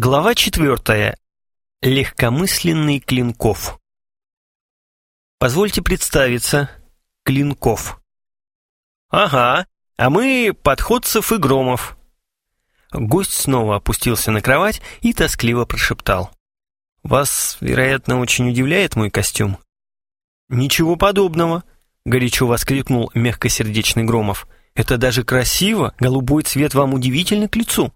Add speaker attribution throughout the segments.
Speaker 1: Глава четвертая. Легкомысленный Клинков. Позвольте представиться. Клинков. Ага, а мы Подходцев и Громов. Гость снова опустился на кровать и тоскливо прошептал. Вас, вероятно, очень удивляет мой костюм? Ничего подобного, горячо воскликнул мягкосердечный Громов. Это даже красиво, голубой цвет вам удивительно к лицу.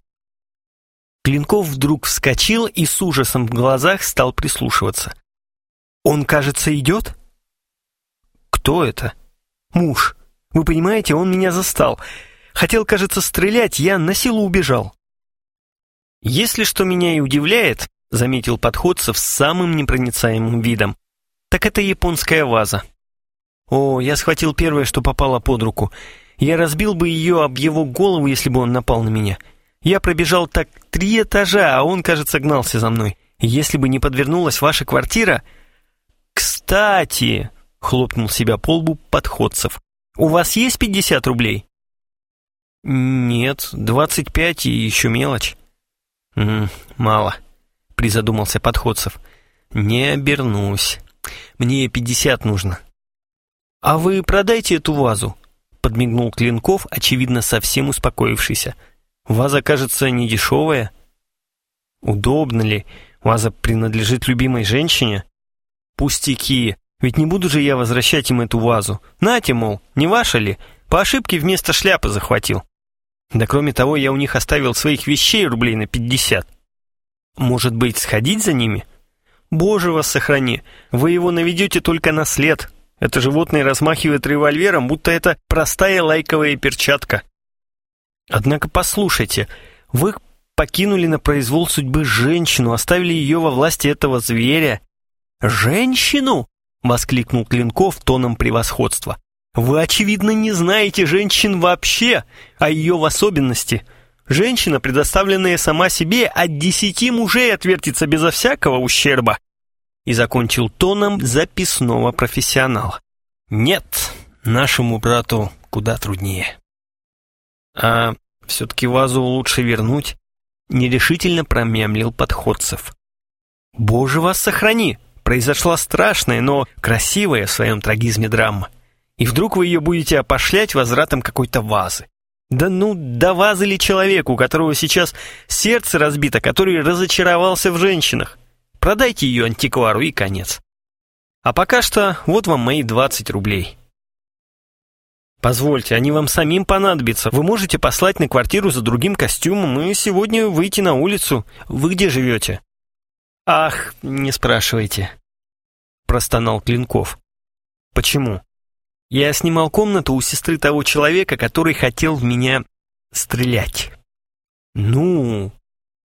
Speaker 1: Клинков вдруг вскочил и с ужасом в глазах стал прислушиваться. «Он, кажется, идет?» «Кто это?» «Муж. Вы понимаете, он меня застал. Хотел, кажется, стрелять, я на силу убежал». «Если что меня и удивляет», — заметил подходцев с самым непроницаемым видом, «так это японская ваза». «О, я схватил первое, что попало под руку. Я разбил бы ее об его голову, если бы он напал на меня». Я пробежал так три этажа, а он, кажется, гнался за мной. Если бы не подвернулась ваша квартира... Кстати, хлопнул себя по лбу подходцев. У вас есть пятьдесят рублей? Нет, двадцать пять и еще мелочь. М мало, призадумался подходцев. Не обернусь. Мне пятьдесят нужно. А вы продайте эту вазу, подмигнул Клинков, очевидно, совсем успокоившийся. Ваза, кажется, не дешевая. Удобно ли? Ваза принадлежит любимой женщине? Пустяки. Ведь не буду же я возвращать им эту вазу. Нате, мол, не ваша ли? По ошибке вместо шляпы захватил. Да кроме того, я у них оставил своих вещей рублей на пятьдесят. Может быть, сходить за ними? Боже вас сохрани, вы его наведете только на след. Это животное размахивает револьвером, будто это простая лайковая перчатка. Однако послушайте, вы покинули на произвол судьбы женщину, оставили ее во власти этого зверя. «Женщину?» — воскликнул Клинков тоном превосходства. «Вы, очевидно, не знаете женщин вообще, а ее в особенности. Женщина, предоставленная сама себе, от десяти мужей отвертится безо всякого ущерба». И закончил тоном записного профессионала. «Нет, нашему брату куда труднее». «А все-таки вазу лучше вернуть?» Нерешительно промямлил подходцев. «Боже вас сохрани! Произошла страшная, но красивая в своем трагизме драма. И вдруг вы ее будете опошлять возвратом какой-то вазы. Да ну, да вазы ли человеку, у которого сейчас сердце разбито, который разочаровался в женщинах? Продайте ее антиквару и конец. А пока что вот вам мои 20 рублей». «Позвольте, они вам самим понадобятся. Вы можете послать на квартиру за другим костюмом и сегодня выйти на улицу. Вы где живете?» «Ах, не спрашивайте», — простонал Клинков. «Почему?» «Я снимал комнату у сестры того человека, который хотел в меня стрелять». «Ну,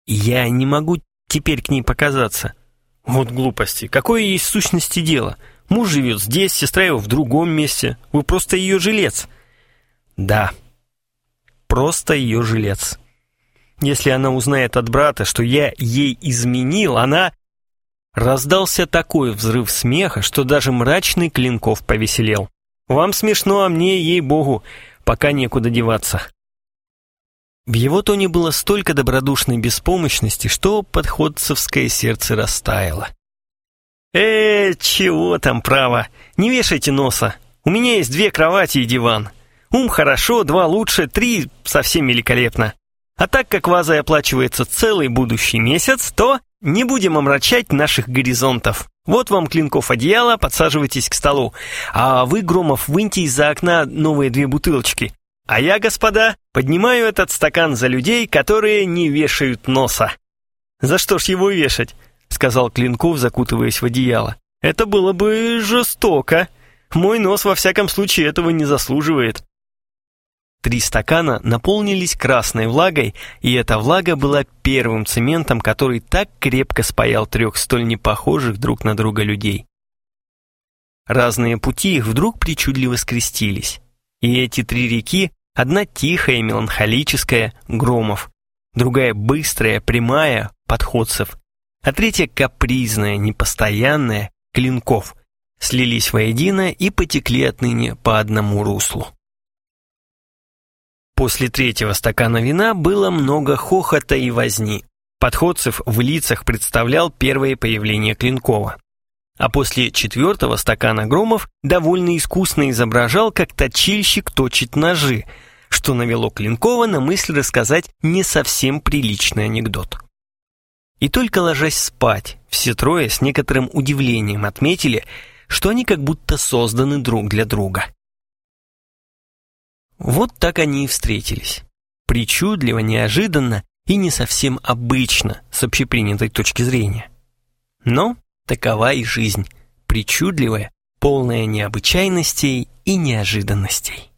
Speaker 1: я не могу теперь к ней показаться». «Вот глупости. Какое есть сущности дело? Муж живет здесь, сестра его в другом месте. Вы просто ее жилец». «Да, просто ее жилец. Если она узнает от брата, что я ей изменил, она...» Раздался такой взрыв смеха, что даже мрачный Клинков повеселел. «Вам смешно, а мне, ей-богу, пока некуда деваться». В его тоне было столько добродушной беспомощности, что подходцевское сердце растаяло. «Э, чего там, право, не вешайте носа. У меня есть две кровати и диван. Ум хорошо, два лучше, три совсем великолепно. А так как ваза оплачивается целый будущий месяц, то не будем омрачать наших горизонтов. Вот вам клинков одеяла, подсаживайтесь к столу. А вы, Громов, выньте из-за окна новые две бутылочки. А я, господа, поднимаю этот стакан за людей, которые не вешают носа. За что ж его вешать? — сказал Клинков, закутываясь в одеяло. «Это было бы жестоко. Мой нос во всяком случае этого не заслуживает». Три стакана наполнились красной влагой, и эта влага была первым цементом, который так крепко спаял трех столь непохожих друг на друга людей. Разные пути их вдруг причудливо скрестились. И эти три реки, одна тихая, меланхолическая, Громов, другая быстрая, прямая, Подходцев, а третья капризная, непостоянная, Клинков, слились воедино и потекли отныне по одному руслу. После третьего стакана вина было много хохота и возни. Подходцев в лицах представлял первое появление Клинкова. А после четвертого стакана Громов довольно искусно изображал, как точильщик точит ножи, что навело Клинкова на мысль рассказать не совсем приличный анекдот. И только ложась спать, все трое с некоторым удивлением отметили, что они как будто созданы друг для друга. Вот так они и встретились. Причудливо, неожиданно и не совсем обычно с общепринятой точки зрения. Но такова и жизнь, причудливая, полная необычайностей и неожиданностей.